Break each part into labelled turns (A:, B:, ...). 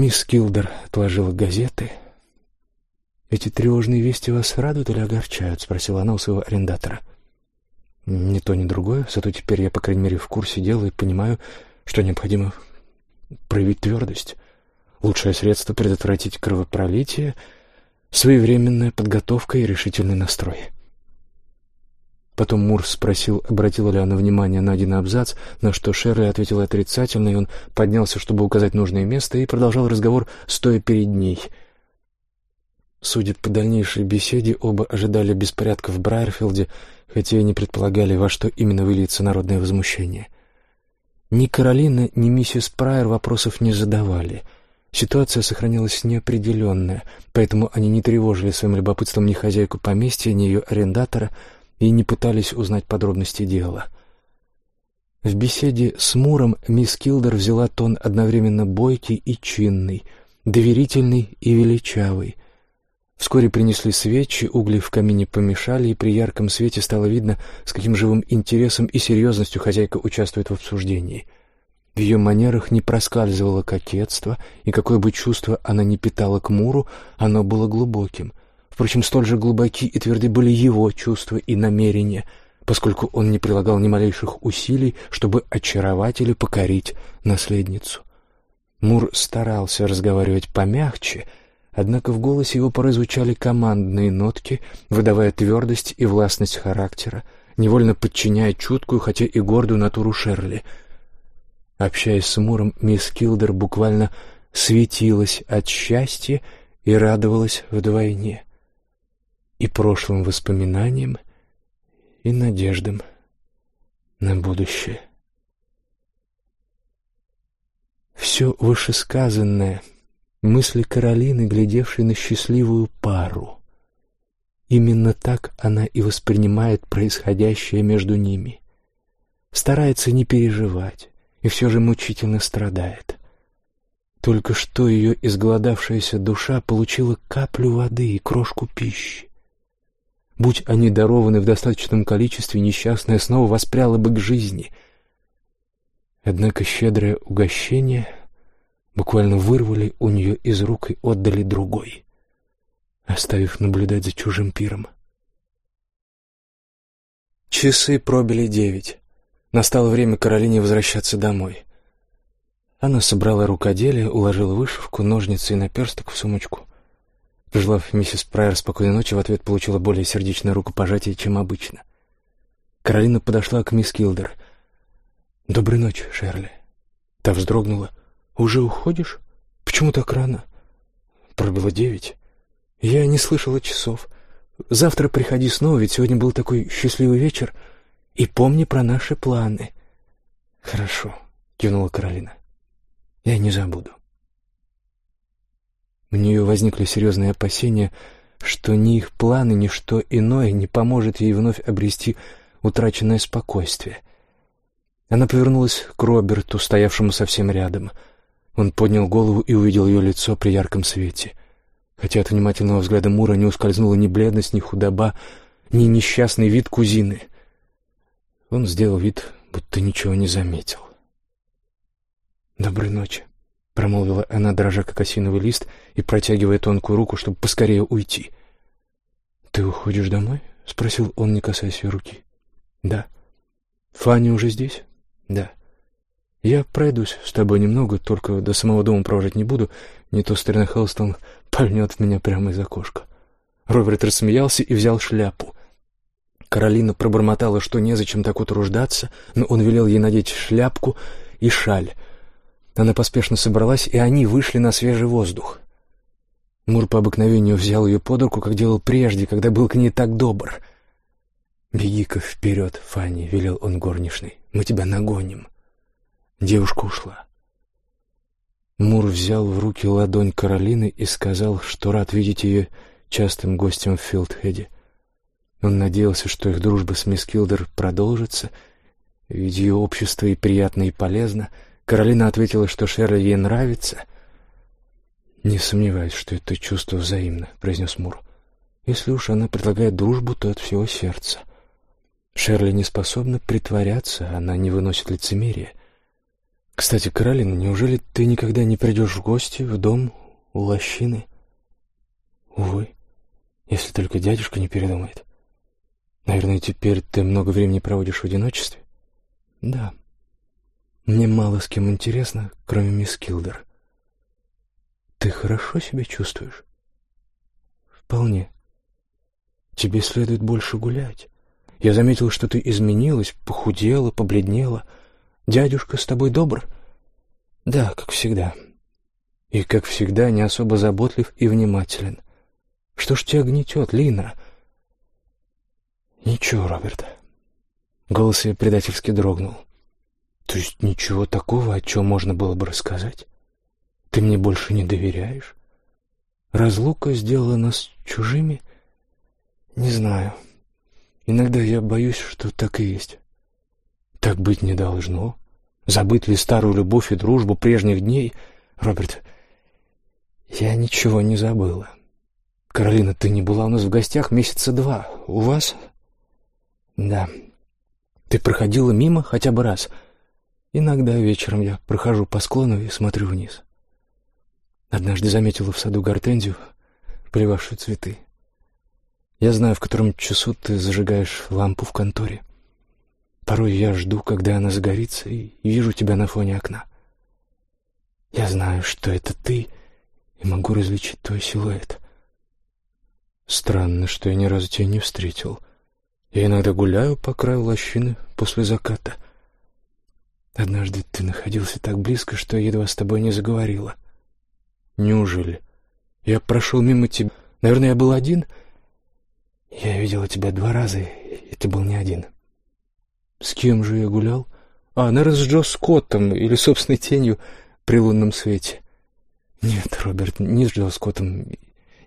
A: Мисс Килдер отложила газеты. «Эти тревожные вести вас радуют или огорчают?» — спросила она у своего арендатора. «Ни то, ни другое. Зато теперь я, по крайней мере, в курсе дела и понимаю, что необходимо проявить твердость. Лучшее средство предотвратить кровопролитие — своевременная подготовка и решительный настрой». Потом Мур спросил, обратила ли она внимание на один абзац, на что Шерли ответила отрицательно, и он поднялся, чтобы указать нужное место, и продолжал разговор, стоя перед ней. Судя по дальнейшей беседе, оба ожидали беспорядка в Брайерфилде, хотя и не предполагали, во что именно выльется народное возмущение. Ни Каролина, ни миссис Прайер вопросов не задавали. Ситуация сохранилась неопределенная, поэтому они не тревожили своим любопытством ни хозяйку поместья, ни ее арендатора — и не пытались узнать подробности дела. В беседе с Муром мисс Килдер взяла тон одновременно бойкий и чинный, доверительный и величавый. Вскоре принесли свечи, угли в камине помешали, и при ярком свете стало видно, с каким живым интересом и серьезностью хозяйка участвует в обсуждении. В ее манерах не проскальзывало кокетство, и какое бы чувство она ни питала к Муру, оно было глубоким — Впрочем, столь же глубоки и тверды были его чувства и намерения, поскольку он не прилагал ни малейших усилий, чтобы очаровать или покорить наследницу. Мур старался разговаривать помягче, однако в голосе его порой командные нотки, выдавая твердость и властность характера, невольно подчиняя чуткую, хотя и гордую натуру Шерли. Общаясь с Муром, мисс Килдер буквально светилась от счастья и радовалась вдвойне и прошлым воспоминаниям, и надеждам на будущее. Все вышесказанное — мысли Каролины, глядевшей на счастливую пару. Именно так она и воспринимает происходящее между ними. Старается не переживать, и все же мучительно страдает. Только что ее изголодавшаяся душа получила каплю воды и крошку пищи. Будь они дарованы в достаточном количестве, несчастная снова воспряла бы к жизни. Однако щедрое угощение буквально вырвали у нее из рук и отдали другой, оставив наблюдать за чужим пиром. Часы пробили девять. Настало время Каролине возвращаться домой. Она собрала рукоделие, уложила вышивку, ножницы и наперсток в сумочку. Пожелав миссис Прайер спокойной ночи, в ответ получила более сердечное рукопожатие, чем обычно. Каролина подошла к мисс Килдер. «Доброй ночи, Шерли». Та вздрогнула. «Уже уходишь? Почему так рано?» Пробило девять. «Я не слышала часов. Завтра приходи снова, ведь сегодня был такой счастливый вечер. И помни про наши планы». «Хорошо», — кивнула Каролина. «Я не забуду». У нее возникли серьезные опасения, что ни их планы, ни что иное не поможет ей вновь обрести утраченное спокойствие. Она повернулась к Роберту, стоявшему совсем рядом. Он поднял голову и увидел ее лицо при ярком свете. Хотя от внимательного взгляда Мура не ускользнула ни бледность, ни худоба, ни несчастный вид кузины. Он сделал вид, будто ничего не заметил. «Доброй ночи», — промолвила она, дрожа как осиновый лист и протягивая тонкую руку, чтобы поскорее уйти. «Ты уходишь домой?» — спросил он, не касаясь ее руки. «Да». «Фанни уже здесь?» «Да». «Я пройдусь с тобой немного, только до самого дома провожать не буду, не то старина Хелстон пальнет меня прямо из окошка». Роберт рассмеялся и взял шляпу. Каролина пробормотала, что незачем так утруждаться, но он велел ей надеть шляпку и шаль — она поспешно собралась, и они вышли на свежий воздух. Мур по обыкновению взял ее под руку, как делал прежде, когда был к ней так добр. «Беги-ка вперед, Фанни», — велел он горничной. «Мы тебя нагоним». Девушка ушла. Мур взял в руки ладонь Каролины и сказал, что рад видеть ее частым гостем в Филдхеде. Он надеялся, что их дружба с мисс Килдер продолжится, ведь ее общество и приятно, и полезно — Каролина ответила, что Шерли ей нравится. «Не сомневаюсь, что это чувство взаимно», — произнес Мур. «Если уж она предлагает дружбу, то от всего сердца. Шерли не способна притворяться, она не выносит лицемерия. Кстати, Каролина, неужели ты никогда не придешь в гости в дом у лощины? Увы, если только дядюшка не передумает. Наверное, теперь ты много времени проводишь в одиночестве? Да. Мне мало с кем интересно, кроме мисс Килдер. Ты хорошо себя чувствуешь? Вполне. Тебе следует больше гулять. Я заметил, что ты изменилась, похудела, побледнела. Дядюшка с тобой добр? Да, как всегда. И, как всегда, не особо заботлив и внимателен. Что ж тебя гнетет, Лина? Ничего, Роберт. Голос ее предательски дрогнул. То есть ничего такого, о чем можно было бы рассказать? Ты мне больше не доверяешь? Разлука сделала нас чужими? Не знаю. Иногда я боюсь, что так и есть. Так быть не должно. Забыть ли старую любовь и дружбу прежних дней? Роберт, я ничего не забыла. Каролина, ты не была у нас в гостях месяца два. У вас? Да. Ты проходила мимо хотя бы раз? Иногда вечером я прохожу по склону и смотрю вниз. Однажды заметила в саду гортензию, поливавшую цветы. Я знаю, в котором часу ты зажигаешь лампу в конторе. Порой я жду, когда она загорится, и вижу тебя на фоне окна. Я знаю, что это ты, и могу различить твой силуэт. Странно, что я ни разу тебя не встретил. Я иногда гуляю по краю лощины после заката. Однажды ты находился так близко, что я едва с тобой не заговорила. Неужели? Я прошел мимо тебя. Наверное, я был один — я видела тебя два раза, и ты был не один. С кем же я гулял? А, наверное, с Джо Скоттом или собственной тенью при лунном свете. Нет, Роберт, не с Джо Скоттом,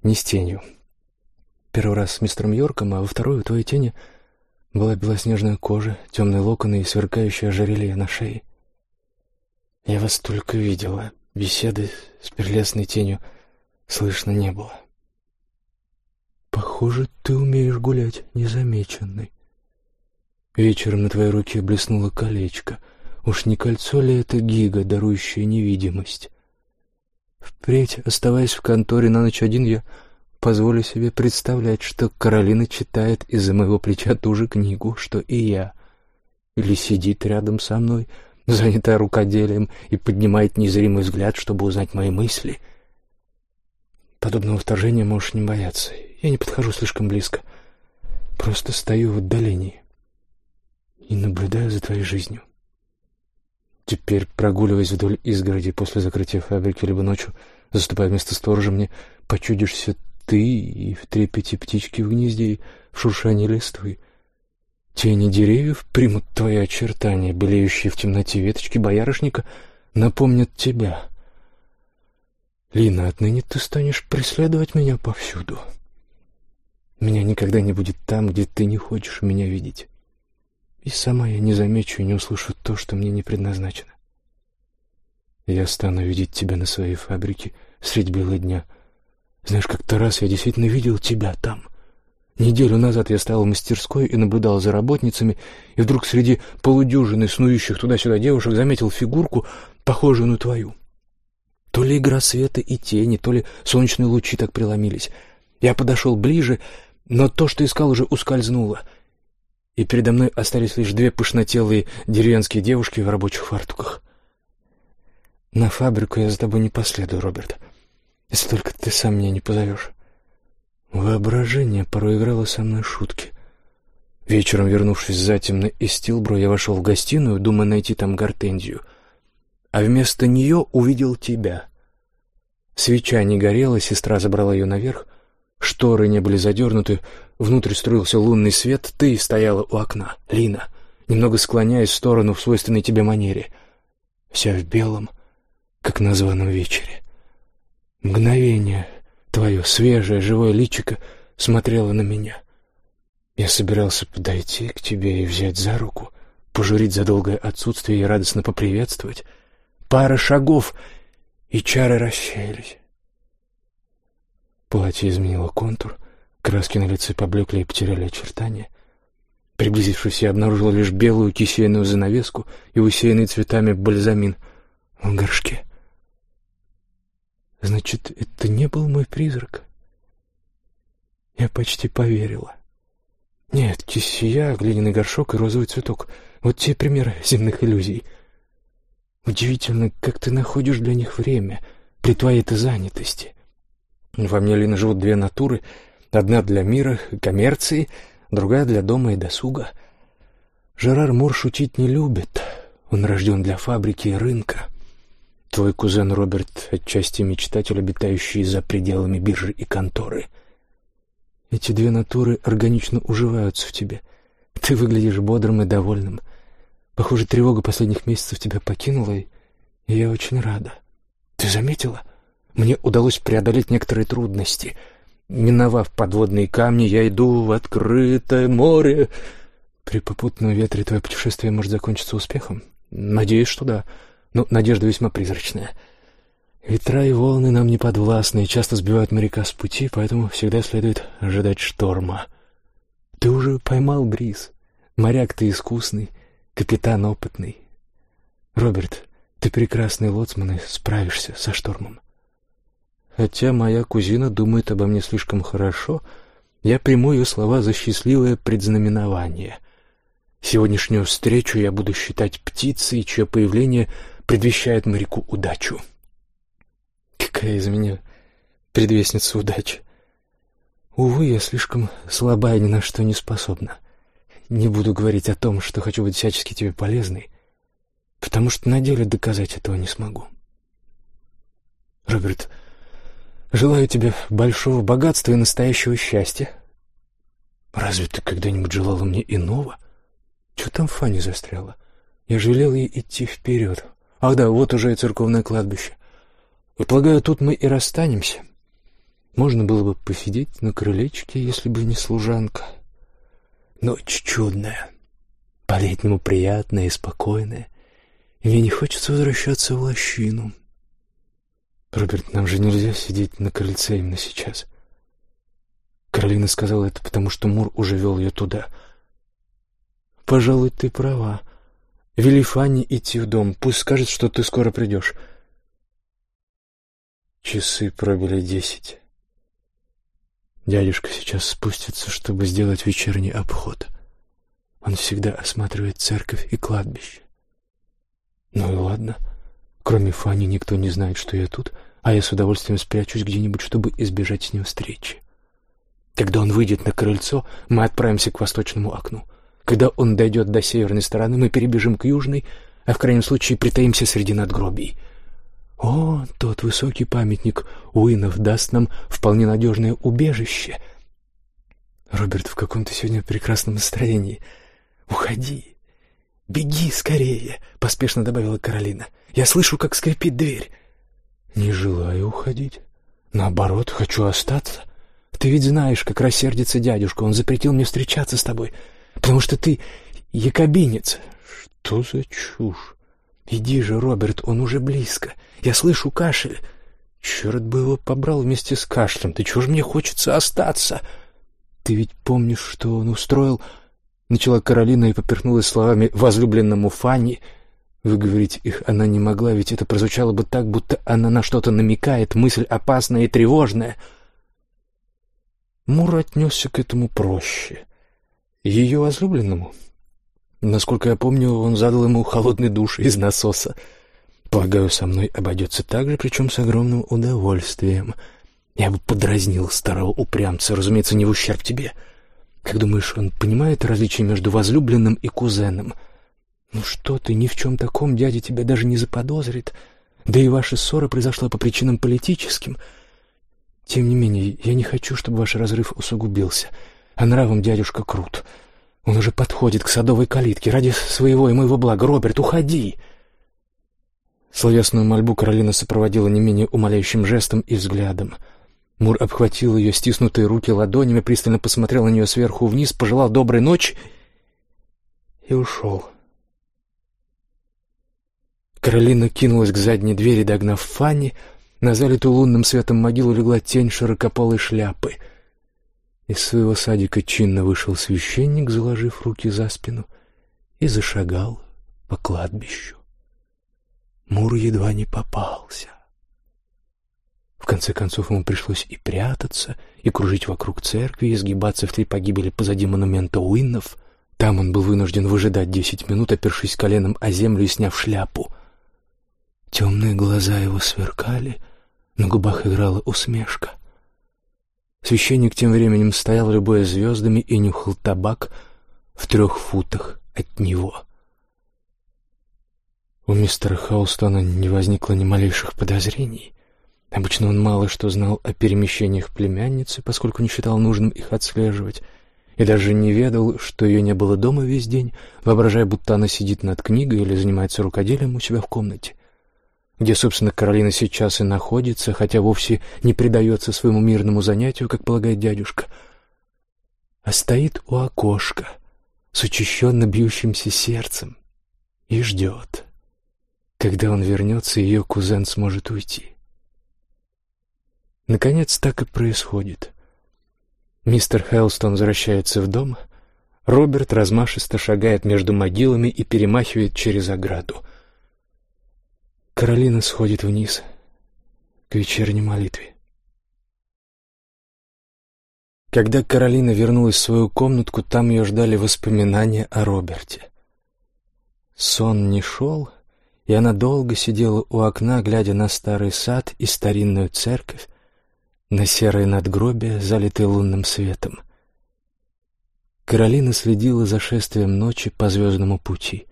A: не с тенью. Первый раз с мистером Йорком, а во второй у твоей тени была белоснежная кожа, темные локоны и сверкающее ожерелье на шее. Я вас только видела, беседы с прелестной тенью слышно не было. Похоже, ты умеешь гулять незамеченной. Вечером на твоей руке блеснуло колечко. Уж не кольцо ли это гига, дарующая невидимость? Впредь, оставаясь в конторе на ночь один, я позволю себе представлять, что Каролина читает из-за моего плеча ту же книгу, что и я. Или сидит рядом со мной, занятая рукоделием, и поднимает незримый взгляд, чтобы узнать мои мысли. Подобного вторжения можешь не бояться. Я не подхожу слишком близко. Просто стою в отдалении и наблюдаю за твоей жизнью. Теперь, прогуливаясь вдоль изгороди после закрытия фабрики, либо ночью, заступая вместо сторожа, мне почудишься ты и в трепете птички в гнезде, и в шуршании листвы. Тени деревьев примут твои очертания, белеющие в темноте веточки боярышника, напомнят тебя. Лина, отныне ты станешь преследовать меня повсюду. Меня никогда не будет там, где ты не хочешь меня видеть. И сама я не замечу и не услышу то, что мне не предназначено. Я стану видеть тебя на своей фабрике средь бела дня. Знаешь, как-то раз я действительно видел тебя там. Неделю назад я стоял в мастерской и наблюдал за работницами, и вдруг среди полудюжины снующих туда-сюда девушек заметил фигурку, похожую на твою. То ли игра света и тени, то ли солнечные лучи так преломились. Я подошел ближе, но то, что искал, уже ускользнуло, и передо мной остались лишь две пышнотелые деревенские девушки в рабочих фартуках. На фабрику я за тобой не последую, Роберт, если только ты сам меня не позовешь. Воображение порой играло со мной шутки. Вечером, вернувшись затемно из Стилбро, я вошел в гостиную, думая найти там гортензию, а вместо нее увидел тебя. Свеча не горела, сестра забрала ее наверх, Шторы не были задернуты, внутрь струился лунный свет, ты стояла у окна, Лина, немного склоняясь в сторону в свойственной тебе манере. Вся в белом, как на званом вечере. Мгновение твое свежее, живое личико смотрело на меня. Я собирался подойти к тебе и взять за руку, пожурить за долгое отсутствие и радостно поприветствовать. Пара шагов, и чары рассеялись. Платье изменило контур, краски на лице поблекли и потеряли очертания. Приблизившись, я обнаружил лишь белую кисейную занавеску и усеянный цветами бальзамин в горшке. Значит, это не был мой призрак. Я почти поверила. Нет, кисия, глиняный горшок и розовый цветок — вот те примеры земных иллюзий. Удивительно, как ты находишь для них время при твоей-то занятости. Во мне, Лина, живут две натуры. Одна для мира, коммерции, другая для дома и досуга. Жерар Мур шутить не любит. Он рожден для фабрики и рынка. Твой кузен Роберт отчасти мечтатель, обитающий за пределами биржи и конторы. Эти две натуры органично уживаются в тебе. Ты выглядишь бодрым и довольным. Похоже, тревога последних месяцев тебя покинула, и я очень рада. Ты заметила? Мне удалось преодолеть некоторые трудности. Миновав подводные камни, я иду в открытое море. При попутном ветре твое путешествие может закончиться успехом. Надеюсь, что да. Но надежда весьма призрачная. Ветра и волны нам не подвластны и часто сбивают моряка с пути, поэтому всегда следует ожидать шторма. Ты уже поймал бриз. Моряк ты искусный, капитан опытный. Роберт, ты прекрасный лоцман и справишься со штормом. Хотя моя кузина думает обо мне слишком хорошо, я приму ее слова за счастливое предзнаменование. Сегодняшнюю встречу я буду считать птицей, чье появление предвещает моряку удачу. Какая из меня предвестница удачи? Увы, я слишком слабая, ни на что не способна. Не буду говорить о том, что хочу быть всячески тебе полезной, потому что на деле доказать этого не смогу. Роберт, желаю тебе большого богатства и настоящего счастья. Разве ты когда-нибудь желала мне иного? Что там Фанни застряла? Я же велел ей идти вперед. Ах да, вот уже и церковное кладбище. И полагаю, тут мы и расстанемся. Можно было бы посидеть на крылечке, если бы не служанка. Ночь чудная, по-летнему приятная и спокойная. И мне не хочется возвращаться в лощину. Роберт, нам же нельзя сидеть на крыльце именно сейчас. Каролина сказала это, потому что Мур уже вел ее туда. Пожалуй, ты права. Вели Фанни идти в дом. Пусть скажет, что ты скоро придешь. Часы пробили десять. Дядюшка сейчас спустится, чтобы сделать вечерний обход. Он всегда осматривает церковь и кладбище. Ну и ладно. Кроме Фани никто не знает, что я тут, а я с удовольствием спрячусь где-нибудь, чтобы избежать с ним встречи. Когда он выйдет на крыльцо, мы отправимся к восточному окну. Когда он дойдет до северной стороны, мы перебежим к южной, а в крайнем случае притаимся среди надгробий. О, тот высокий памятник Уинов даст нам вполне надежное убежище. Роберт, в каком то сегодня прекрасном настроении. Уходи. Беги скорее, поспешно добавила Каролина. Я слышу, как скрипит дверь. Не желаю уходить. Наоборот, хочу остаться. Ты ведь знаешь, как рассердится дядюшка. Он запретил мне встречаться с тобой потому что ты якобинец. Что за чушь? Иди же, Роберт, он уже близко. Я слышу кашель. Черт бы его побрал вместе с кашлем. Ты чего ж мне хочется остаться? Ты ведь помнишь, что он устроил? Начала Каролина и поперхнулась словами возлюбленному Фанни. Выговорить их она не могла, ведь это прозвучало бы так, будто она на что-то намекает, мысль опасная и тревожная. Мур отнесся к этому проще. Ее возлюбленному? Насколько я помню, он задал ему холодный душ из насоса. Полагаю, со мной обойдется так же, причем с огромным удовольствием. Я бы подразнил старого упрямца, разумеется, не в ущерб тебе. Как думаешь, он понимает различие между возлюбленным и кузеном? Ну что ты, ни в чем таком дядя тебя даже не заподозрит. Да и ваша ссора произошла по причинам политическим. Тем не менее, я не хочу, чтобы ваш разрыв усугубился а нравом дядюшка крут. Он уже подходит к садовой калитке. Ради своего и моего блага, Роберт, уходи!» Словесную мольбу Каролина сопроводила не менее умоляющим жестом и взглядом. Мур обхватил ее стиснутые руки ладонями, пристально посмотрел на нее сверху вниз, пожелал доброй ночи и ушел. Каролина кинулась к задней двери, догнав Фанни. На залитую лунным светом могилу легла тень широкополой шляпы — из своего садика чинно вышел священник, заложив руки за спину, и зашагал по кладбищу. Мур едва не попался. В конце концов ему пришлось и прятаться, и кружить вокруг церкви, и сгибаться в три погибели позади монумента Уиннов. Там он был вынужден выжидать десять минут, опершись коленом о землю и сняв шляпу. Темные глаза его сверкали, на губах играла усмешка. Священник тем временем стоял, любое звездами, и нюхал табак в трех футах от него. У мистера Хаустона не возникло ни малейших подозрений. Обычно он мало что знал о перемещениях племянницы, поскольку не считал нужным их отслеживать, и даже не ведал, что ее не было дома весь день, воображая, будто она сидит над книгой или занимается рукоделием у себя в комнате. Где, собственно, Каролина сейчас и находится, хотя вовсе не предается своему мирному занятию, как полагает дядюшка, а стоит у окошка с учащенно бьющимся сердцем и ждет, когда он вернется, ее кузен сможет уйти. Наконец, так и происходит. Мистер Хелстон возвращается в дом. Роберт размашисто шагает между могилами и перемахивает через ограду. Каролина сходит вниз к вечерней молитве. Когда Каролина вернулась в свою комнатку, там ее ждали воспоминания о Роберте. Сон не шел, и она долго сидела у окна, глядя на старый сад и старинную церковь, на серое надгробие, залитое лунным светом. Каролина следила за шествием ночи по звездному пути,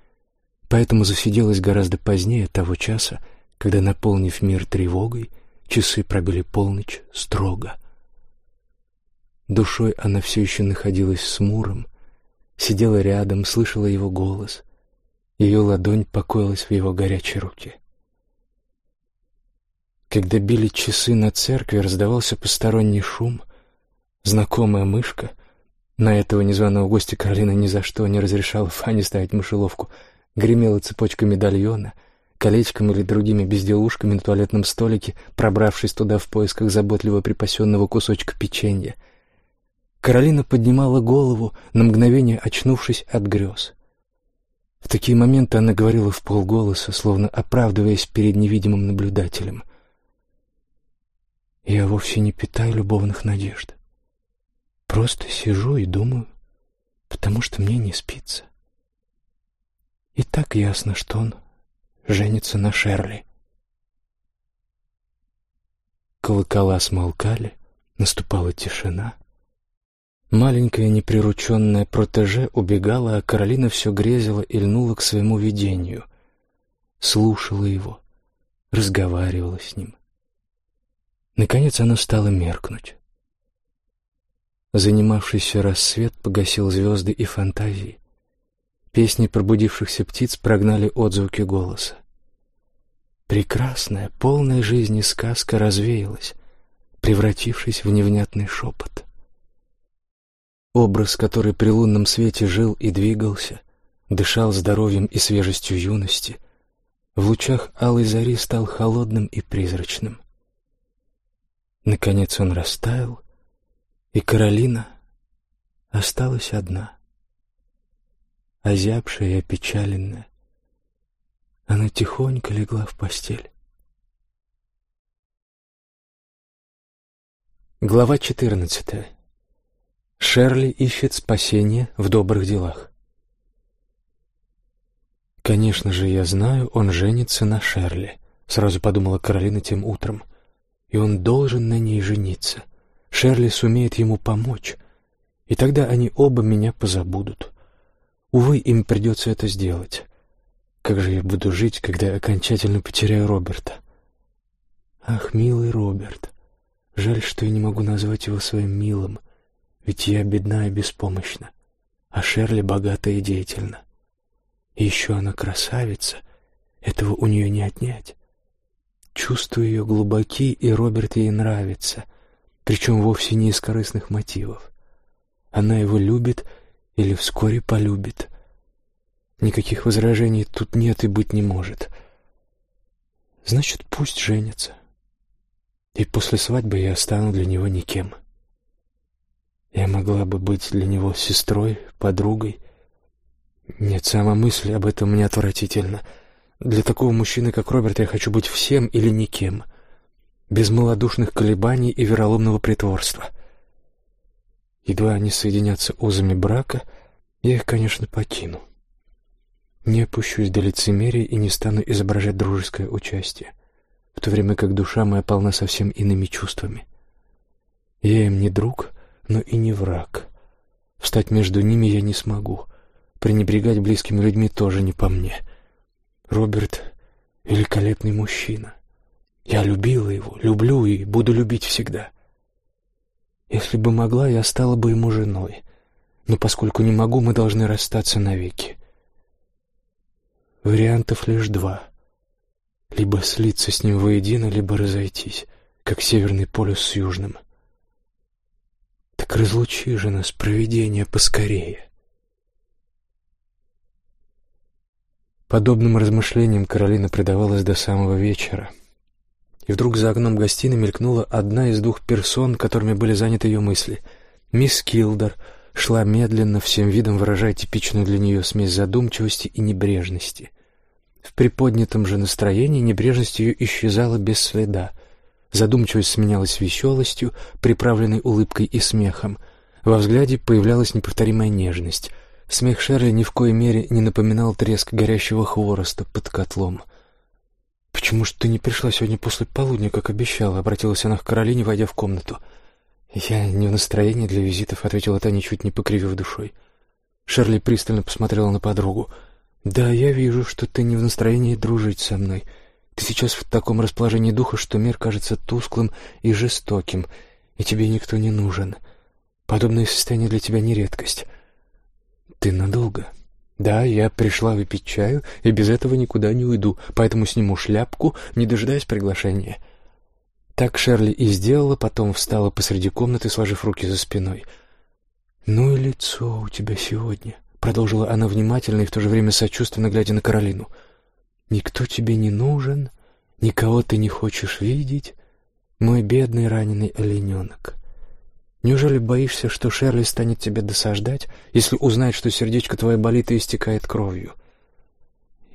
A: поэтому засиделась гораздо позднее того часа, когда, наполнив мир тревогой, часы пробили полночь строго. Душой она все еще находилась с Муром, сидела рядом, слышала его голос. Ее ладонь покоилась в его горячей руке. Когда били часы на церкви, раздавался посторонний шум. Знакомая мышка. На этого незваного гостя Каролина ни за что не разрешала Фане ставить мышеловку. Гремела цепочка медальона, колечком или другими безделушками на туалетном столике, пробравшись туда в поисках заботливо припасенного кусочка печенья. Каролина поднимала голову, на мгновение очнувшись от грез. В такие моменты она говорила в полголоса, словно оправдываясь перед невидимым наблюдателем. Я вовсе не питаю любовных надежд. Просто сижу и думаю, потому что мне не спится. И так ясно, что он женится на Шерли. Колокола смолкали, наступала тишина. Маленькая неприрученная протеже убегала, а Каролина все грезила и льнула к своему видению. Слушала его, разговаривала с ним. Наконец оно стало меркнуть. Занимавшийся рассвет погасил звезды и фантазии. Песни пробудившихся птиц прогнали отзвуки голоса. Прекрасная, полная жизни сказка развеялась, превратившись в невнятный шепот. Образ, который при лунном свете жил и двигался, дышал здоровьем и свежестью юности, в лучах алой зари стал холодным и призрачным. Наконец он растаял, и Каролина осталась одна. Озябшая и опечаленная, она тихонько легла в постель. Глава четырнадцатая. Шерли ищет спасение в добрых делах. «Конечно же, я знаю, он женится на Шерли», — сразу подумала Каролина тем утром и он должен на ней жениться. Шерли сумеет ему помочь, и тогда они оба меня позабудут. Увы, им придется это сделать. Как же я буду жить, когда окончательно потеряю Роберта? Ах, милый Роберт, жаль, что я не могу назвать его своим милым, ведь я бедна и беспомощна, а Шерли богата и деятельна. И еще она красавица, этого у нее не отнять. Чувства ее глубоки, и Роберт ей нравится, причем вовсе не из корыстных мотивов. Она его любит или вскоре полюбит. Никаких возражений тут нет и быть не может. Значит, пусть женится. И после свадьбы я стану для него никем. Я могла бы быть для него сестрой, подругой. Нет, сама мысль об этом мне отвратительно — Для такого мужчины, как Роберт, я хочу быть всем или никем, без малодушных колебаний и вероломного притворства. Едва они соединятся узами брака, я их, конечно, покину. Не опущусь до лицемерия и не стану изображать дружеское участие, в то время как душа моя полна совсем иными чувствами. Я им не друг, но и не враг. Встать между ними я не смогу. Пренебрегать близкими людьми тоже не по мне. Роберт — великолепный мужчина. Я любила его, люблю и буду любить всегда. Если бы могла, я стала бы ему женой. Но поскольку не могу, мы должны расстаться навеки. Вариантов лишь два. Либо слиться с ним воедино, либо разойтись, как Северный полюс с Южным. Так разлучи же нас, провидение, поскорее. Подобным размышлениям Каролина предавалась до самого вечера. И вдруг за окном гостиной мелькнула одна из двух персон, которыми были заняты ее мысли. Мисс Килдер — шла медленно, всем видом выражая типичную для нее смесь задумчивости и небрежности. В приподнятом же настроении небрежность ее исчезала без следа. Задумчивость сменялась веселостью, приправленной улыбкой и смехом. Во взгляде появлялась неповторимая нежность. Смех Шерли ни в коей мере не напоминал треск горящего хвороста под котлом. «Почему же ты не пришла сегодня после полудня, как обещала?» — обратилась она к Каролине, войдя в комнату. «Я не в настроении для визитов», — ответила та, ничуть не покривив душой. Шерли пристально посмотрела на подругу. «Да, я вижу, что ты не в настроении дружить со мной. Ты сейчас в таком расположении духа, что мир кажется тусклым и жестоким, и тебе никто не нужен. Подобное состояние для тебя не редкость. Ты надолго?» «Да, я пришла выпить чаю, и без этого никуда не уйду, поэтому сниму шляпку, не дожидаясь приглашения». Так Шерли и сделала, потом встала посреди комнаты, сложив руки за спиной. «Ну и лицо у тебя сегодня», — продолжила она внимательно и в то же время сочувственно глядя на Каролину. «Никто тебе не нужен, никого ты не хочешь видеть, мой бедный раненый олененок. Неужели боишься, что Шерли станет тебя досаждать, если узнает, что сердечко твое болит и истекает кровью?»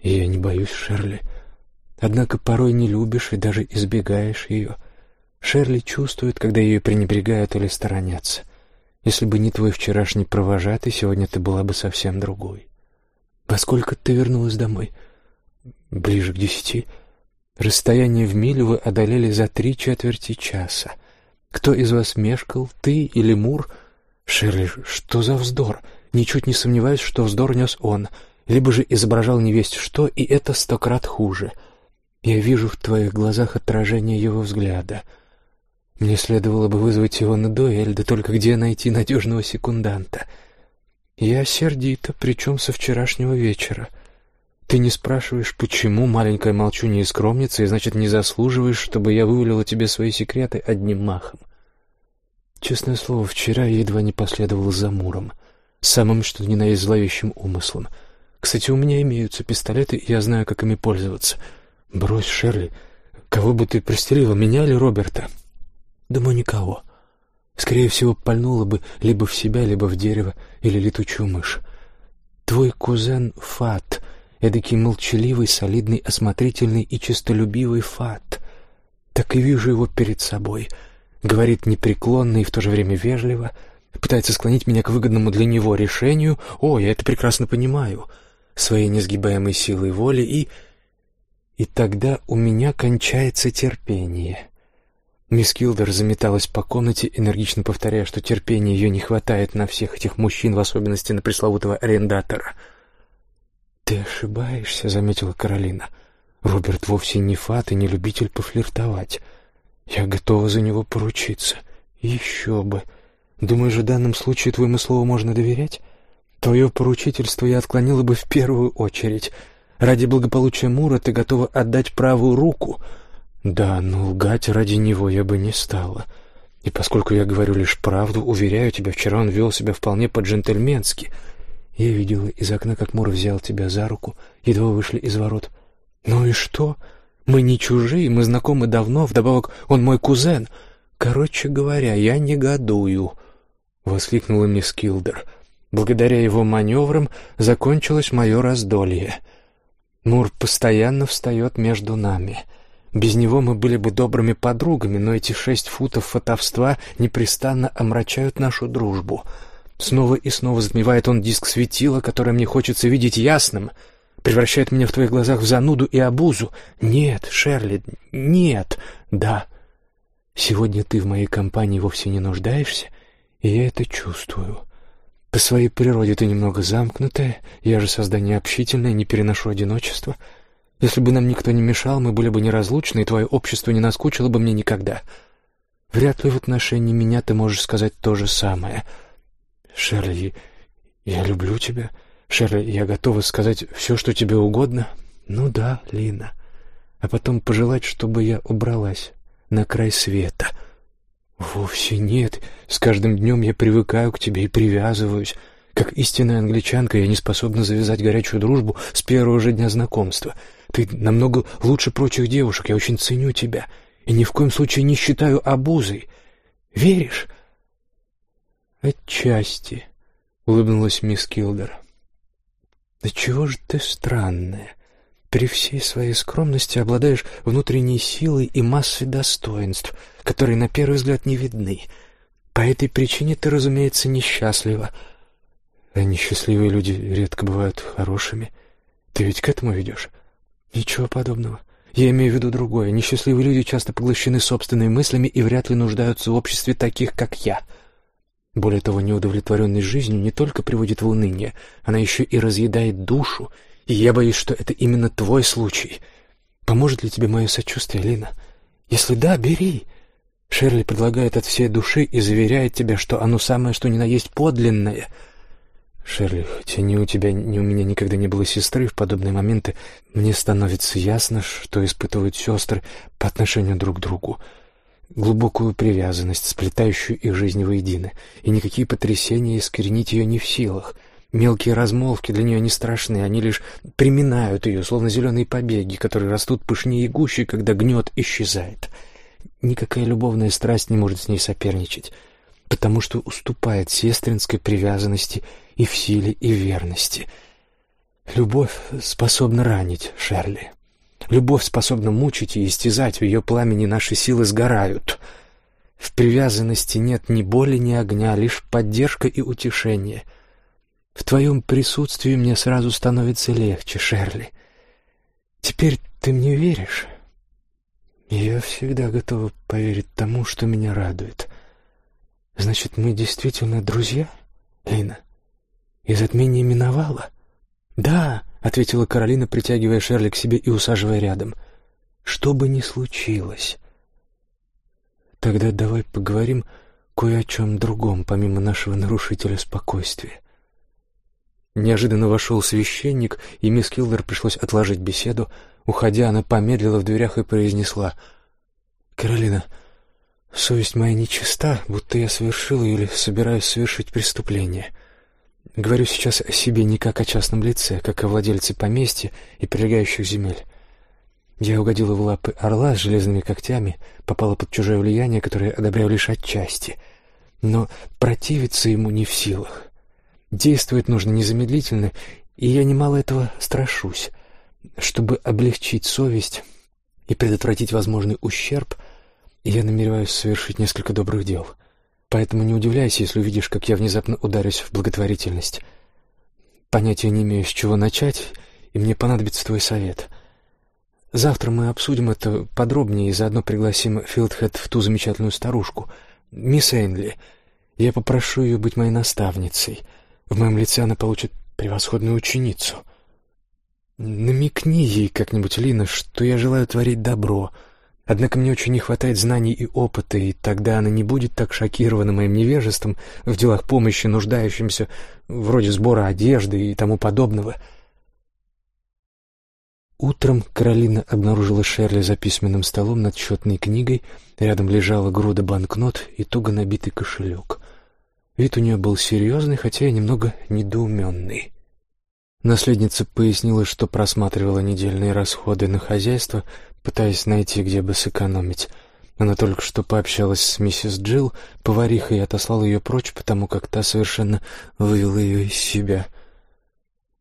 A: «Я не боюсь Шерли, однако порой не любишь и даже избегаешь ее». Шерли чувствует, когда ее пренебрегают или сторонятся. Если бы не твой вчерашний провожатый, сегодня ты была бы совсем другой. Во сколько ты вернулась домой? Ближе к десяти. Расстояние в милю вы одолели за три четверти часа. Кто из вас мешкал, ты или Мур? Шерли, что за вздор? Ничуть не сомневаюсь, что вздор нес он. Либо же изображал невесть что, и это сто крат хуже. Я вижу в твоих глазах отражение его взгляда — мне следовало бы вызвать его на дуэль, да только где найти надежного секунданта? Я сердита, причем со вчерашнего вечера. Ты не спрашиваешь, почему, маленькая молчунья и скромница, и значит, не заслуживаешь, чтобы я вывалила тебе свои секреты одним махом. Честное слово, вчера я едва не последовал за Муром, самым что ни на есть зловещим умыслом. Кстати, у меня имеются пистолеты, и я знаю, как ими пользоваться. Брось, Шерли, кого бы ты пристрелила, меня или Роберта?» Думаю, никого. Скорее всего, пальнула бы либо в себя, либо в дерево или летучую мышь. Твой кузен Фат, эдакий молчаливый, солидный, осмотрительный и честолюбивый Фат. Так и вижу его перед собой. Говорит непреклонно и в то же время вежливо, пытается склонить меня к выгодному для него решению. О, я это прекрасно понимаю. Своей несгибаемой силой воли и... И тогда у меня кончается терпение. Мисс Килдер заметалась по комнате, энергично повторяя, что терпения ее не хватает на всех этих мужчин, в особенности на пресловутого арендатора. «Ты ошибаешься», — заметила Каролина. «Роберт вовсе не фат и не любитель пофлиртовать. Я готова за него поручиться. Еще бы. Думаешь, в данном случае твоему слову можно доверять? Твое поручительство я отклонила бы в первую очередь. Ради благополучия Мура ты готова отдать правую руку». Да, но лгать ради него я бы не стала. И поскольку я говорю лишь правду, уверяю тебя, вчера он вел себя вполне по-джентльменски. Я видела из окна, как Мур взял тебя за руку, едва вышли из ворот. Ну и что? Мы не чужие, мы знакомы давно, вдобавок он мой кузен. Короче говоря, я негодую, — воскликнула мисс Килдер. Благодаря его маневрам закончилось мое раздолье. Мур постоянно встает между нами. Без него мы были бы добрыми подругами, но эти шесть футов фотовства непрестанно омрачают нашу дружбу. Снова и снова затмевает он диск светила, который мне хочется видеть ясным, превращает меня в твоих глазах в зануду и обузу. Нет, Шерли, нет, да. Сегодня ты в моей компании вовсе не нуждаешься, и я это чувствую. По своей природе ты немного замкнутая, я же создание общительное, не переношу одиночества. Если бы нам никто не мешал, мы были бы неразлучны, и твое общество не наскучило бы мне никогда. Вряд ли в отношении меня ты можешь сказать то же самое. Шерли, я люблю тебя. Шерли, я готова сказать все, что тебе угодно. Ну да, Лина. А потом пожелать, чтобы я убралась на край света — «Вовсе нет. С каждым днем я привыкаю к тебе и привязываюсь. Как истинная англичанка я не способна завязать горячую дружбу с первого же дня знакомства. Ты намного лучше прочих девушек, я очень ценю тебя и ни в коем случае не считаю обузой. Веришь?» «Отчасти», — улыбнулась мисс Килдер. «Да чего же ты странная? При всей своей скромности обладаешь внутренней силой и массой достоинств, которые на первый взгляд не видны. По этой причине ты, разумеется, несчастлива. А несчастливые люди редко бывают хорошими. Ты ведь к этому ведешь? Ничего подобного. Я имею в виду другое. Несчастливые люди часто поглощены собственными мыслями и вряд ли нуждаются в обществе таких, как я. Более того, неудовлетворенность жизнью не только приводит в уныние, она еще и разъедает душу и я боюсь, что это именно твой случай. Поможет ли тебе мое сочувствие, Лина? Если да, бери. Шерли предлагает от всей души и заверяет тебя, что оно самое, что ни на есть подлинное. Шерли, хотя ни у тебя, ни у меня никогда не было сестры, в подобные моменты мне становится ясно, что испытывают сестры по отношению друг к другу. Глубокую привязанность, сплетающую их жизнь воедино, и никакие потрясения искоренить ее не в силах — Мелкие размолвки для нее не страшны, они лишь приминают ее, словно зеленые побеги, которые растут пышнее и гуще, когда гнет исчезает. Никакая любовная страсть не может с ней соперничать, потому что уступает сестринской привязанности и в силе, и в верности. Любовь способна ранить Шерли. Любовь способна мучить и истязать, в ее пламени наши силы сгорают. В привязанности нет ни боли, ни огня, лишь поддержка и утешение — в твоем присутствии мне сразу становится легче, Шерли. Теперь ты мне веришь? Я всегда готова поверить тому, что меня радует. Значит, мы действительно друзья, Лина? И затмение миновало? Да, ответила Каролина, притягивая Шерли к себе и усаживая рядом. Что бы ни случилось. Тогда давай поговорим кое о чем другом, помимо нашего нарушителя спокойствия. Неожиданно вошел священник, и мисс Килдер пришлось отложить беседу. Уходя, она помедлила в дверях и произнесла. «Каролина, совесть моя нечиста, будто я совершила или собираюсь совершить преступление. Говорю сейчас о себе не как о частном лице, как о владельце поместья и прилегающих земель. Я угодила в лапы орла с железными когтями, попала под чужое влияние, которое одобряю лишь отчасти, но противиться ему не в силах». Действовать нужно незамедлительно, и я немало этого страшусь. Чтобы облегчить совесть и предотвратить возможный ущерб, я намереваюсь совершить несколько добрых дел. Поэтому не удивляйся, если увидишь, как я внезапно ударюсь в благотворительность. Понятия не имею, с чего начать, и мне понадобится твой совет. Завтра мы обсудим это подробнее и заодно пригласим Филдхед в ту замечательную старушку, мисс Эйнли. Я попрошу ее быть моей наставницей — в моем лице она получит превосходную ученицу. Намекни ей как-нибудь, Лина, что я желаю творить добро. Однако мне очень не хватает знаний и опыта, и тогда она не будет так шокирована моим невежеством в делах помощи нуждающимся, вроде сбора одежды и тому подобного. Утром Каролина обнаружила Шерли за письменным столом над счетной книгой, рядом лежала груда банкнот и туго набитый кошелек — Вид у нее был серьезный, хотя и немного недоуменный. Наследница пояснила, что просматривала недельные расходы на хозяйство, пытаясь найти, где бы сэкономить. Она только что пообщалась с миссис Джилл, поварихой, и отослала ее прочь, потому как та совершенно вывела ее из себя.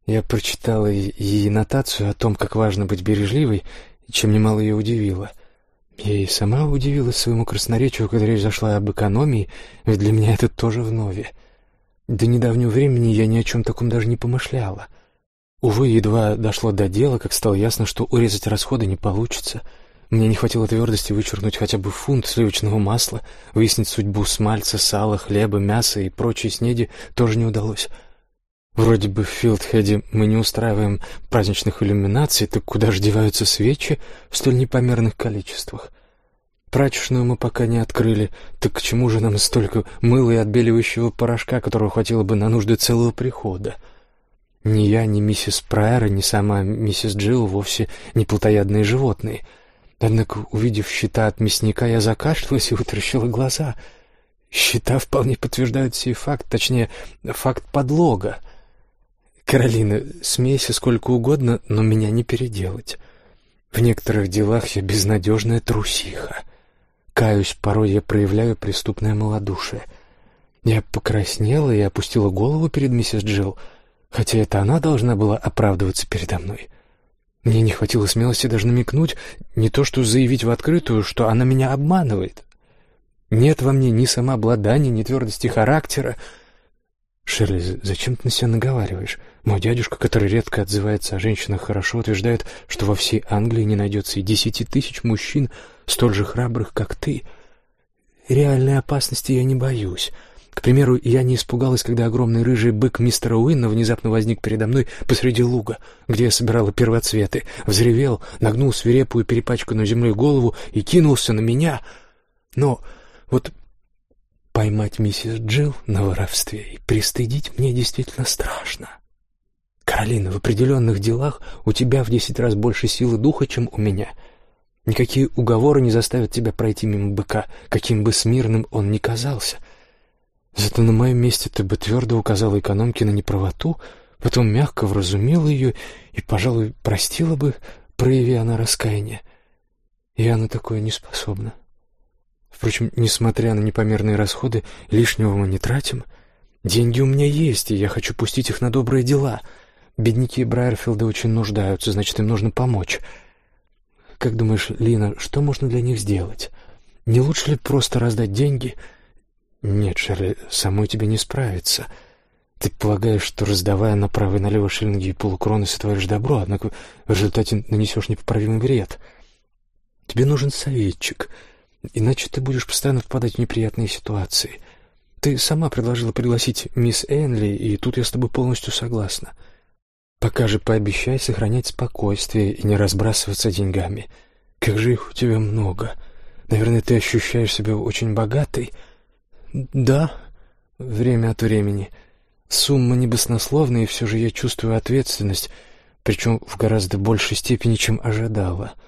A: Я прочитала ей нотацию о том, как важно быть бережливой, чем немало ее удивило. Я и сама удивилась своему красноречию, когда речь зашла об экономии, ведь для меня это тоже вновь. До недавнего времени я ни о чем таком даже не помышляла. Увы, едва дошло до дела, как стало ясно, что урезать расходы не получится. Мне не хватило твердости вычеркнуть хотя бы фунт сливочного масла, выяснить судьбу смальца, сала, хлеба, мяса и прочей снеди тоже не удалось. Вроде бы в Филдхеде мы не устраиваем праздничных иллюминаций, так куда же деваются свечи в столь непомерных количествах? Прачечную мы пока не открыли, так к чему же нам столько мыла и отбеливающего порошка, которого хватило бы на нужды целого прихода? Ни я, ни миссис Прайер, ни сама миссис Джилл вовсе не плотоядные животные. Однако, увидев счета от мясника, я закашлялась и утрящила глаза. Счета вполне подтверждают сей факт, точнее, факт подлога. Каролина, смейся сколько угодно, но меня не переделать. В некоторых делах я безнадежная трусиха. Каюсь, порой я проявляю преступное малодушие. Я покраснела и опустила голову перед миссис Джилл, хотя это она должна была оправдываться передо мной. Мне не хватило смелости даже намекнуть, не то что заявить в открытую, что она меня обманывает. Нет во мне ни самообладания, ни твердости характера, «Шерли, зачем ты на себя наговариваешь? Мой дядюшка, который редко отзывается о женщинах хорошо, утверждает, что во всей Англии не найдется и десяти тысяч мужчин, столь же храбрых, как ты. Реальной опасности я не боюсь. К примеру, я не испугалась, когда огромный рыжий бык мистера Уинна внезапно возник передо мной посреди луга, где я собирала первоцветы, взревел, нагнул свирепую перепачканную землей голову и кинулся на меня. Но вот Поймать миссис Джилл на воровстве и пристыдить мне действительно страшно. Каролина, в определенных делах у тебя в десять раз больше силы духа, чем у меня. Никакие уговоры не заставят тебя пройти мимо быка, каким бы смирным он ни казался. Зато на моем месте ты бы твердо указала экономке на неправоту, потом мягко вразумила ее и, пожалуй, простила бы, прояви она раскаяние. Я на такое не способна. Впрочем, несмотря на непомерные расходы, лишнего мы не тратим. Деньги у меня есть, и я хочу пустить их на добрые дела. Бедняки Брайерфилда очень нуждаются, значит, им нужно помочь. Как думаешь, Лина, что можно для них сделать? Не лучше ли просто раздать деньги? Нет, Шерли, самой тебе не справиться. Ты полагаешь, что раздавая направо и налево шиллинги и полукроны сотворишь добро, однако в результате нанесешь непоправимый вред. Тебе нужен советчик — Иначе ты будешь постоянно впадать в неприятные ситуации. Ты сама предложила пригласить мисс Энли, и тут я с тобой полностью согласна. Пока же пообещай сохранять спокойствие и не разбрасываться деньгами. Как же их у тебя много. Наверное, ты ощущаешь себя очень богатой. Да, время от времени. Сумма не баснословная, и все же я чувствую ответственность, причем в гораздо большей степени, чем ожидала. —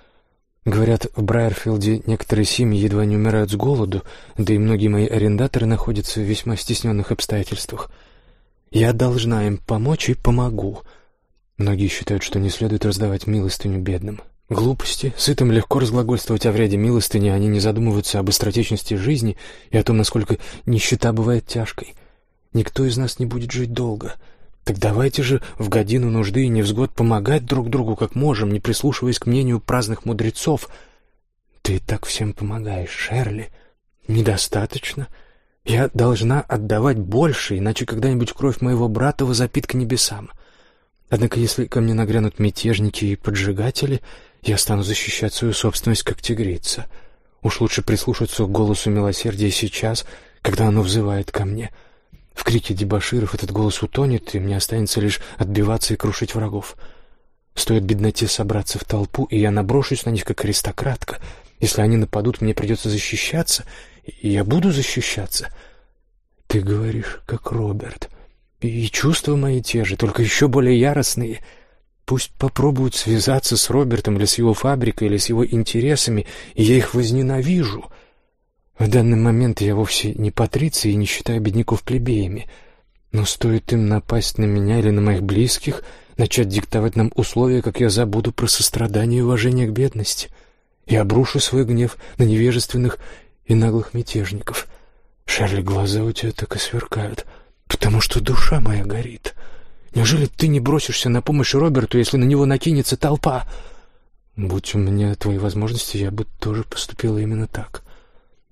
A: Говорят, в Брайерфилде некоторые семьи едва не умирают с голоду, да и многие мои арендаторы находятся в весьма стесненных обстоятельствах. Я должна им помочь и помогу. Многие считают, что не следует раздавать милостыню бедным. Глупости. Сытым легко разглагольствовать о вреде милостыни, они не задумываются об быстротечности жизни и о том, насколько нищета бывает тяжкой. Никто из нас не будет жить долго — так давайте же в годину нужды и невзгод помогать друг другу как можем, не прислушиваясь к мнению праздных мудрецов. Ты так всем помогаешь, Шерли. Недостаточно. Я должна отдавать больше, иначе когда-нибудь кровь моего брата возопит к небесам. Однако если ко мне нагрянут мятежники и поджигатели, я стану защищать свою собственность как тигрица. Уж лучше прислушаться к голосу милосердия сейчас, когда оно взывает ко мне — в крике дебоширов этот голос утонет, и мне останется лишь отбиваться и крушить врагов. Стоит бедноте собраться в толпу, и я наброшусь на них, как аристократка. Если они нападут, мне придется защищаться, и я буду защищаться. Ты говоришь, как Роберт. И чувства мои те же, только еще более яростные. Пусть попробуют связаться с Робертом или с его фабрикой, или с его интересами, и я их возненавижу. В данный момент я вовсе не патриция и не считаю бедняков плебеями. Но стоит им напасть на меня или на моих близких, начать диктовать нам условия, как я забуду про сострадание и уважение к бедности и обрушу свой гнев на невежественных и наглых мятежников. Шерли, глаза у тебя так и сверкают, потому что душа моя горит. Неужели ты не бросишься на помощь Роберту, если на него накинется толпа? Будь у меня твои возможности, я бы тоже поступила именно так.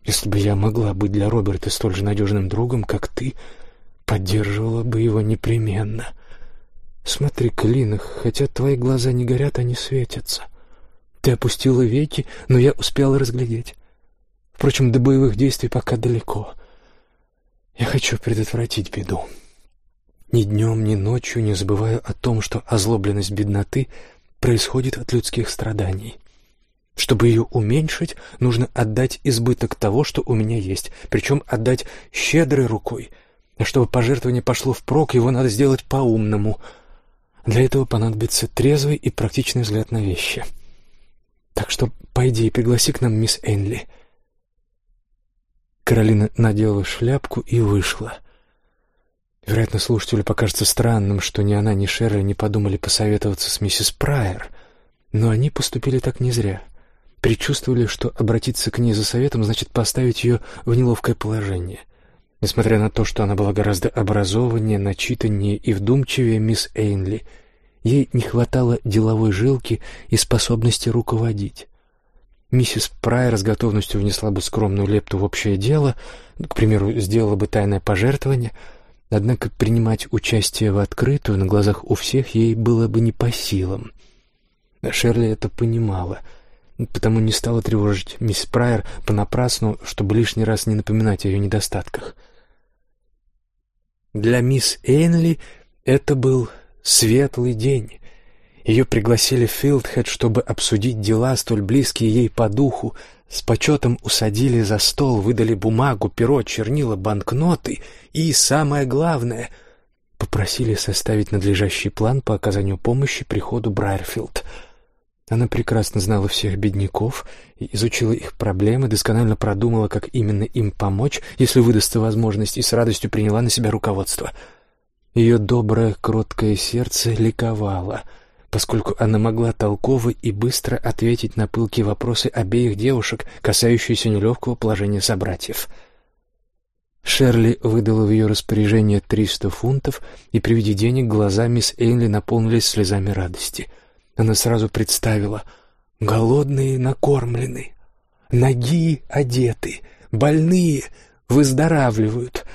A: Если бы я могла быть для Роберта столь же надежным другом, как ты, поддерживала бы его непременно. Смотри, Клинах, хотя твои глаза не горят, они светятся. Ты опустила веки, но я успела разглядеть. Впрочем, до боевых действий пока далеко. Я хочу предотвратить беду. Ни днем, ни ночью не забываю о том, что озлобленность бедноты происходит от людских страданий. Чтобы ее уменьшить, нужно отдать избыток того, что у меня есть, причем отдать щедрой рукой. А чтобы пожертвование пошло впрок, его надо сделать по-умному. Для этого понадобится трезвый и практичный взгляд на вещи. Так что пойди и пригласи к нам мисс Энли. Каролина надела шляпку и вышла. Вероятно, слушателю покажется странным, что ни она, ни Шерли не подумали посоветоваться с миссис Прайер, но они поступили так не зря. Предчувствовали, что обратиться к ней за советом значит поставить ее в неловкое положение. Несмотря на то, что она была гораздо образованнее, начитаннее и вдумчивее мисс Эйнли, ей не хватало деловой жилки и способности руководить. Миссис Прайер с готовностью внесла бы скромную лепту в общее дело, к примеру, сделала бы тайное пожертвование — Однако принимать участие в открытую на глазах у всех ей было бы не по силам. Шерли это понимала, потому не стала тревожить мисс Прайер понапрасну, чтобы лишний раз не напоминать о ее недостатках. Для мисс Энли это был светлый день. Ее пригласили в Филдхед, чтобы обсудить дела, столь близкие ей по духу, с почетом усадили за стол, выдали бумагу, перо, чернила, банкноты и, самое главное, попросили составить надлежащий план по оказанию помощи приходу Брайерфилд. Она прекрасно знала всех бедняков, изучила их проблемы, досконально продумала, как именно им помочь, если выдастся возможность, и с радостью приняла на себя руководство. Ее доброе, кроткое сердце ликовало — поскольку она могла толково и быстро ответить на пылкие вопросы обеих девушек, касающиеся нелегкого положения собратьев. Шерли выдала в ее распоряжение триста фунтов, и при виде денег глаза мисс Эйнли наполнились слезами радости. Она сразу представила «голодные накормлены, ноги одеты, больные выздоравливают».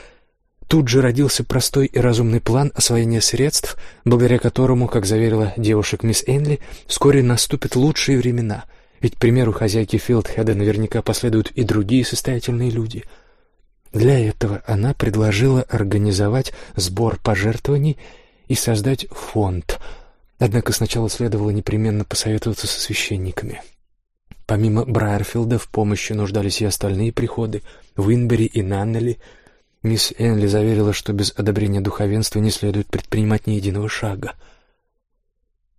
A: Тут же родился простой и разумный план освоения средств, благодаря которому, как заверила девушек мисс Энли, вскоре наступят лучшие времена, ведь, к примеру, хозяйки Филдхеда наверняка последуют и другие состоятельные люди. Для этого она предложила организовать сбор пожертвований и создать фонд, однако сначала следовало непременно посоветоваться со священниками. Помимо Брайерфилда в помощи нуждались и остальные приходы — Уинбери и Наннели — Мисс Энли заверила, что без одобрения духовенства не следует предпринимать ни единого шага.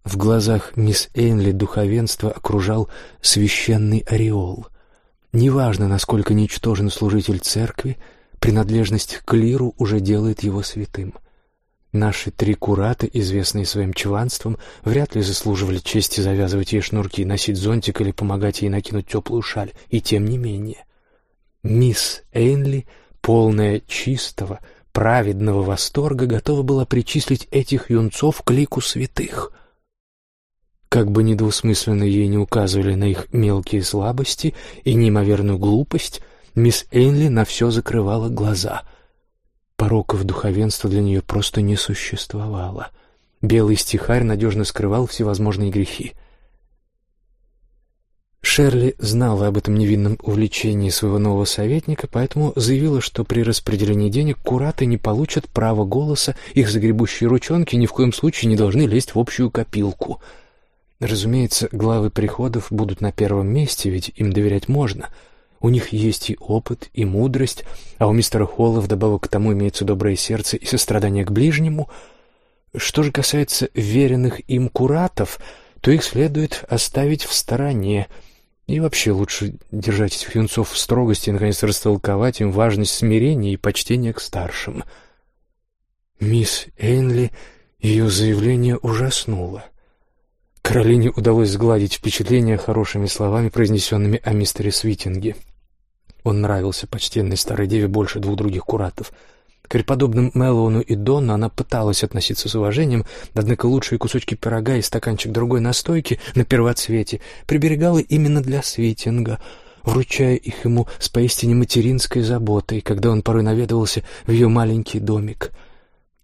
A: В глазах мисс Энли духовенство окружал священный ореол. Неважно, насколько ничтожен служитель церкви, принадлежность к клиру уже делает его святым. Наши три кураты, известные своим чванством, вряд ли заслуживали чести завязывать ей шнурки, носить зонтик или помогать ей накинуть теплую шаль, и тем не менее. Мисс Эйнли — полная чистого, праведного восторга, готова была причислить этих юнцов к лику святых. Как бы недвусмысленно ей не указывали на их мелкие слабости и неимоверную глупость, мисс Эйнли на все закрывала глаза. Пороков духовенства для нее просто не существовало. Белый стихарь надежно скрывал всевозможные грехи. Шерли знала об этом невинном увлечении своего нового советника, поэтому заявила, что при распределении денег кураты не получат права голоса, их загребущие ручонки ни в коем случае не должны лезть в общую копилку. Разумеется, главы приходов будут на первом месте, ведь им доверять можно. У них есть и опыт, и мудрость, а у мистера Холла вдобавок к тому имеется доброе сердце и сострадание к ближнему. Что же касается веренных им куратов, то их следует оставить в стороне — и вообще лучше держать этих юнцов в строгости и, наконец, растолковать им важность смирения и почтения к старшим. Мисс Эйнли ее заявление ужаснуло. Каролине удалось сгладить впечатление хорошими словами, произнесенными о мистере Свитинге. Он нравился почтенной старой деве больше двух других куратов. К преподобным Мэллоуну и Донну она пыталась относиться с уважением, однако лучшие кусочки пирога и стаканчик другой настойки на первоцвете приберегала именно для Свитинга, вручая их ему с поистине материнской заботой, когда он порой наведывался в ее маленький домик.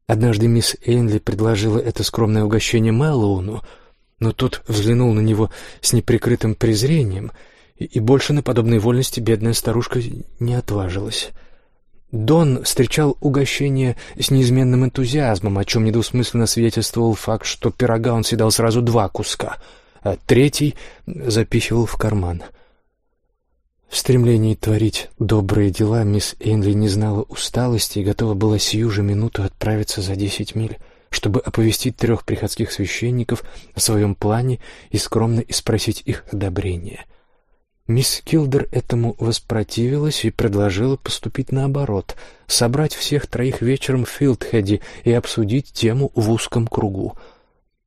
A: Однажды мисс Эйнли предложила это скромное угощение Мэллоуну, но тот взглянул на него с неприкрытым презрением, и больше на подобные вольности бедная старушка не отважилась. Дон встречал угощение с неизменным энтузиазмом, о чем недвусмысленно свидетельствовал факт, что пирога он съедал сразу два куска, а третий запихивал в карман. В стремлении творить добрые дела мисс Эйнли не знала усталости и готова была сию же минуту отправиться за десять миль, чтобы оповестить трех приходских священников о своем плане и скромно испросить их одобрения — Мисс Килдер этому воспротивилась и предложила поступить наоборот, собрать всех троих вечером в Филдхеде и обсудить тему в узком кругу.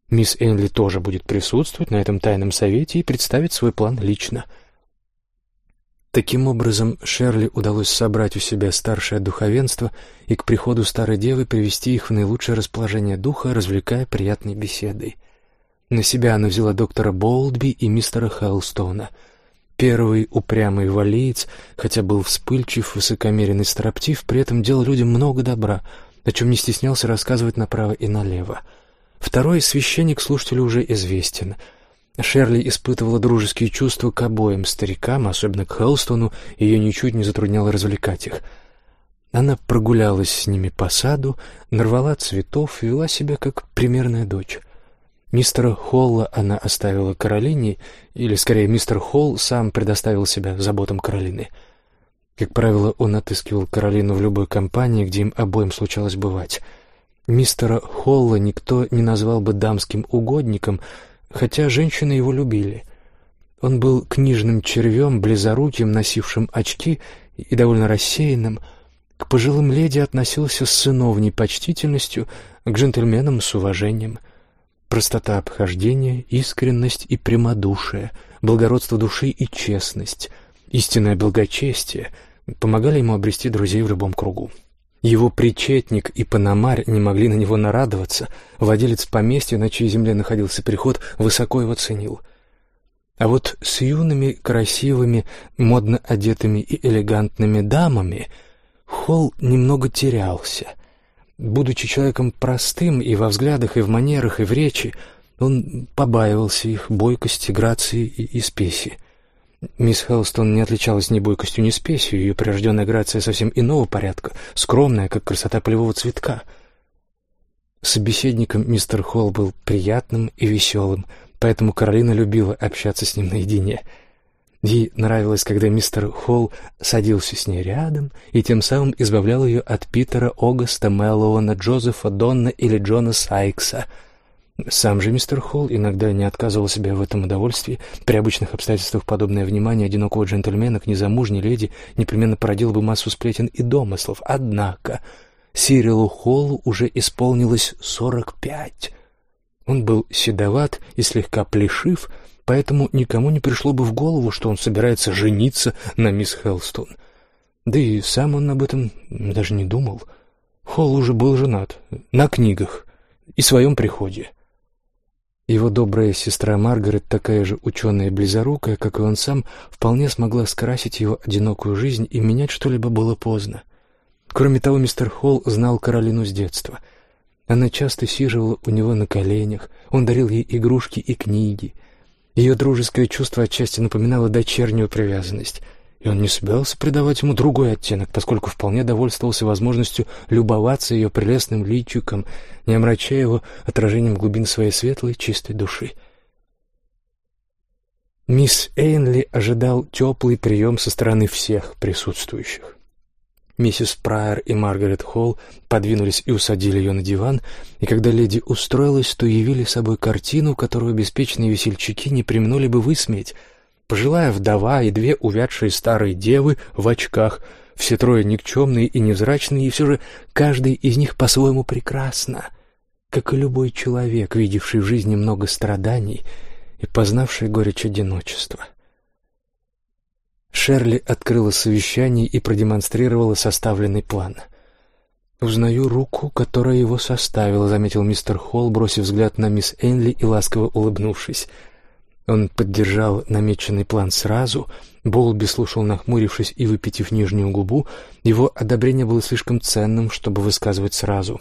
A: Мисс Энли тоже будет присутствовать на этом тайном совете и представить свой план лично. Таким образом, Шерли удалось собрать у себя старшее духовенство и к приходу старой девы привести их в наилучшее расположение духа, развлекая приятной беседой. На себя она взяла доктора Болдби и мистера Хеллстоуна — Первый упрямый валиец, хотя был вспыльчив, высокомерен и строптив, при этом делал людям много добра, о чем не стеснялся рассказывать направо и налево. Второй священник слушателю уже известен. Шерли испытывала дружеские чувства к обоим старикам, особенно к Хелстону, и ее ничуть не затрудняло развлекать их. Она прогулялась с ними по саду, нарвала цветов и вела себя как примерная дочь. Мистера Холла она оставила Каролине, или, скорее, мистер Холл сам предоставил себя заботам Каролины. Как правило, он отыскивал Каролину в любой компании, где им обоим случалось бывать. Мистера Холла никто не назвал бы дамским угодником, хотя женщины его любили. Он был книжным червем, близоруким, носившим очки и довольно рассеянным. К пожилым леди относился с сыновней почтительностью, к джентльменам с уважением — Простота обхождения, искренность и прямодушие, благородство души и честность, истинное благочестие помогали ему обрести друзей в любом кругу. Его причетник и панамарь не могли на него нарадоваться. Владелец поместья, на чьей земле находился приход, высоко его ценил. А вот с юными, красивыми, модно одетыми и элегантными дамами Холл немного терялся — Будучи человеком простым и во взглядах, и в манерах, и в речи, он побаивался их бойкости, грации и, и спеси. Мисс Хелстон не отличалась ни бойкостью, ни спесью, ее прирожденная грация совсем иного порядка, скромная, как красота полевого цветка. Собеседником мистер Холл был приятным и веселым, поэтому Каролина любила общаться с ним наедине — Ей нравилось, когда мистер Холл садился с ней рядом и тем самым избавлял ее от Питера, Огаста, Мэллоуна, Джозефа, Донна или Джона Сайкса. Сам же мистер Холл иногда не отказывал себе в этом удовольствии. При обычных обстоятельствах подобное внимание одинокого джентльмена к незамужней леди непременно породило бы массу сплетен и домыслов. Однако Сирилу Холлу уже исполнилось сорок пять. Он был седоват и слегка плешив, поэтому никому не пришло бы в голову, что он собирается жениться на мисс Хелстон. Да и сам он об этом даже не думал. Холл уже был женат, на книгах и своем приходе. Его добрая сестра Маргарет, такая же ученая и близорукая, как и он сам, вполне смогла скрасить его одинокую жизнь, и менять что-либо было поздно. Кроме того, мистер Холл знал Каролину с детства. Она часто сиживала у него на коленях, он дарил ей игрушки и книги — ее дружеское чувство отчасти напоминало дочернюю привязанность, и он не собирался придавать ему другой оттенок, поскольку вполне довольствовался возможностью любоваться ее прелестным личиком, не омрачая его отражением глубин своей светлой, чистой души. Мисс Эйнли ожидал теплый прием со стороны всех присутствующих. Миссис Прайер и Маргарет Холл подвинулись и усадили ее на диван, и когда леди устроилась, то явили собой картину, которую беспечные весельчаки не применули бы высмеять. Пожилая вдова и две увядшие старые девы в очках, все трое никчемные и невзрачные, и все же каждый из них по-своему прекрасна, как и любой человек, видевший в жизни много страданий и познавший горечь одиночества. — Шерли открыла совещание и продемонстрировала составленный план. «Узнаю руку, которая его составила», — заметил мистер Холл, бросив взгляд на мисс Энли и ласково улыбнувшись. Он поддержал намеченный план сразу. Болби слушал, нахмурившись и выпитив нижнюю губу. Его одобрение было слишком ценным, чтобы высказывать сразу.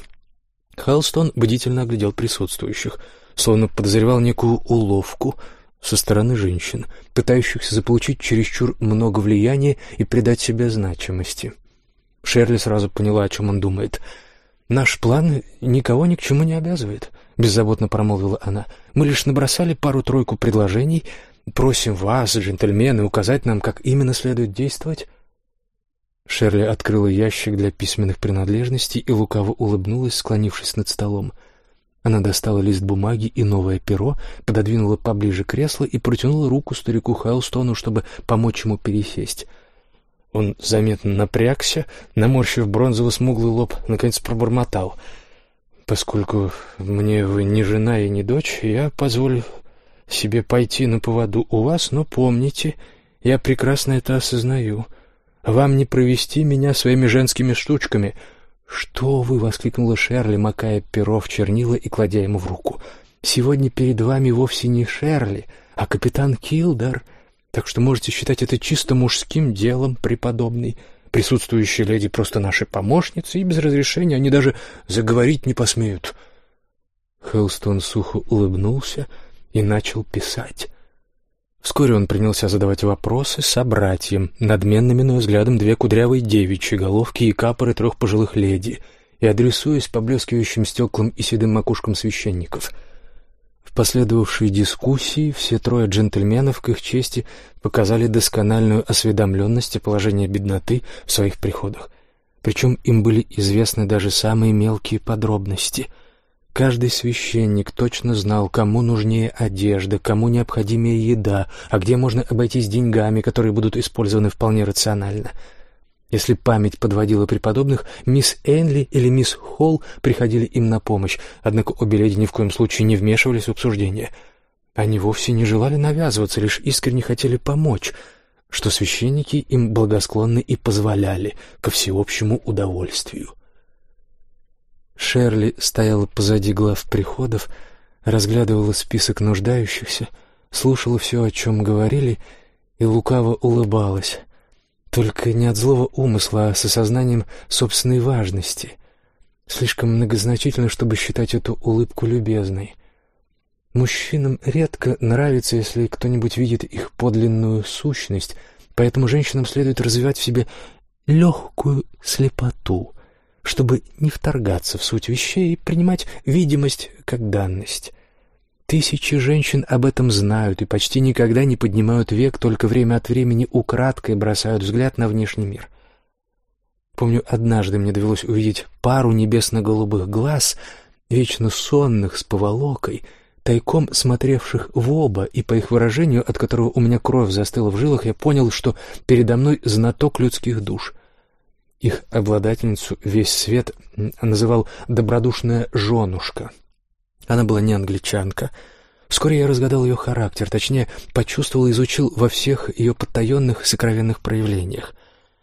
A: Халстон бдительно оглядел присутствующих, словно подозревал некую уловку со стороны женщин, пытающихся заполучить чересчур много влияния и придать себе значимости. — Шерли сразу поняла, о чем он думает. «Наш план никого ни к чему не обязывает», — беззаботно промолвила она. «Мы лишь набросали пару-тройку предложений. Просим вас, джентльмены, указать нам, как именно следует действовать». Шерли открыла ящик для письменных принадлежностей и лукаво улыбнулась, склонившись над столом. Она достала лист бумаги и новое перо, пододвинула поближе кресло и протянула руку старику Хайлстону, чтобы помочь ему пересесть — он заметно напрягся, наморщив бронзово-смуглый лоб, наконец пробормотал. «Поскольку мне вы не жена и не дочь, я позволю себе пойти на поводу у вас, но помните, я прекрасно это осознаю. Вам не провести меня своими женскими штучками». «Что вы?» — воскликнула Шерли, макая перо в чернила и кладя ему в руку. «Сегодня перед вами вовсе не Шерли, а капитан Килдер». Так что можете считать это чисто мужским делом, преподобный. Присутствующие леди просто наши помощницы, и без разрешения они даже заговорить не посмеют». Хелстон сухо улыбнулся и начал писать. Вскоре он принялся задавать вопросы собратьям, надменно минуя взглядом две кудрявые девичьи головки и капоры трех пожилых леди, и адресуясь поблескивающим стеклам и седым макушкам священников — в последовавшей дискуссии все трое джентльменов к их чести показали доскональную осведомленность о положении бедноты в своих приходах. Причем им были известны даже самые мелкие подробности. Каждый священник точно знал, кому нужнее одежда, кому необходимее еда, а где можно обойтись деньгами, которые будут использованы вполне рационально — если память подводила преподобных, мисс Энли или мисс Холл приходили им на помощь, однако обе леди ни в коем случае не вмешивались в обсуждение. Они вовсе не желали навязываться, лишь искренне хотели помочь, что священники им благосклонны и позволяли ко всеобщему удовольствию. Шерли стояла позади глав приходов, разглядывала список нуждающихся, слушала все, о чем говорили, и лукаво улыбалась. Только не от злого умысла, а с осознанием собственной важности. Слишком многозначительно, чтобы считать эту улыбку любезной. Мужчинам редко нравится, если кто-нибудь видит их подлинную сущность, поэтому женщинам следует развивать в себе легкую слепоту, чтобы не вторгаться в суть вещей и принимать видимость как данность. Тысячи женщин об этом знают и почти никогда не поднимают век, только время от времени украдкой бросают взгляд на внешний мир. Помню, однажды мне довелось увидеть пару небесно-голубых глаз, вечно сонных, с поволокой, тайком смотревших в оба, и по их выражению, от которого у меня кровь застыла в жилах, я понял, что передо мной знаток людских душ. Их обладательницу весь свет называл «добродушная женушка», она была не англичанка. Вскоре я разгадал ее характер, точнее, почувствовал и изучил во всех ее потаенных сокровенных проявлениях.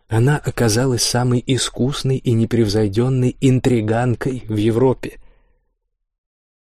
A: Она оказалась самой искусной и непревзойденной интриганкой в Европе.